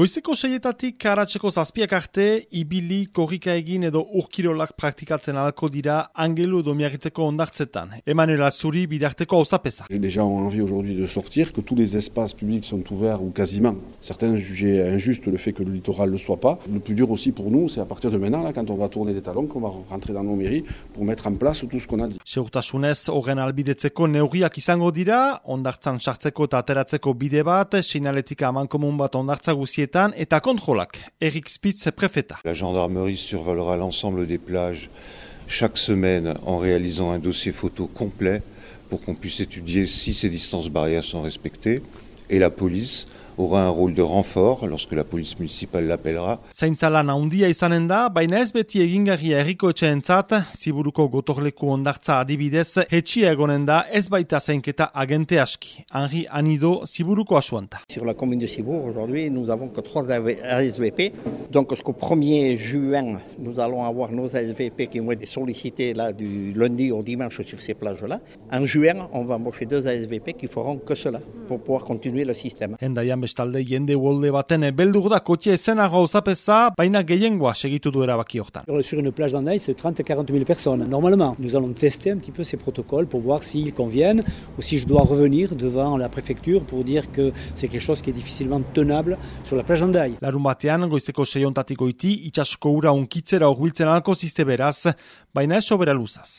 Goizeko seietatik karatzeko zazpiak arte, ibili, korrika egin edo urkirolak praktikatzen alko dira angelu edo miagitzeko ondartzetan. Emmanuel Azuri bidarteko hausapesa. Les gens ont envie aujourd'hui de sortir, que tous les espaces publics sont ouverts ou quasiment. Certains jugeaient injuste le fait que le littoral ne le soit pas. Le plus dur aussi pour nous, c'est à partir de maintenant, là, quand on va tourner des talons, qu'on va rentrer dans nos mairies pour mettre en place tout ce qu'on a dit. Seurtasunez, horren albidetzeko neurriak izango dira, ondartzan sartzeko eta ateratzeko bide bat, sinaletika amankomun bat ondartza guzietan, Spitz. La gendarmerie survolera l'ensemble des plages chaque semaine en réalisant un dossier photo complet pour qu'on puisse étudier si ces distances barrières sont respectées. Et la police aura un rôle de renfort lorsque la police municipale l'appellera. Handia izanen da, baina ez beti egingarria erriko etxeentzat, ziburuko gotorleku ondartza adibidez, hetxia egonen da ez baita zainketa agente aski. Henri Anido, ziburuko asuanta. Sur la commune de Cibourg, aujourd'hui, nous avons que trois ASVP. Donc, jusqu'au 1er juin, nous allons avoir nos ASVP qui vont être sollicités là, du lundi au dimanche sur ces plages-là. En juin, on va embaucher deux ASVP qui feront que cela pour pouvoir continuer le système. Bestalde jende wolde baten beldur da kotie esenago zapeza, baina gehiengoa segitu du erabaki hortan. Sur une plage d'Andaï, c'est 30 à 40 000 personnes. Normalement, nous allons tester un petit peu ces protocoles pour voir s'ils conviennent ou si je dois revenir devant la préfecture pour dire que c'est quelque chose qui est difficilement tenable sur la plage d'Andaï. Larun batean, goizeko seiontatik goiti, itxasko ura unkitzera horbiltzen alko ziste beraz, baina ez sobera luzaz.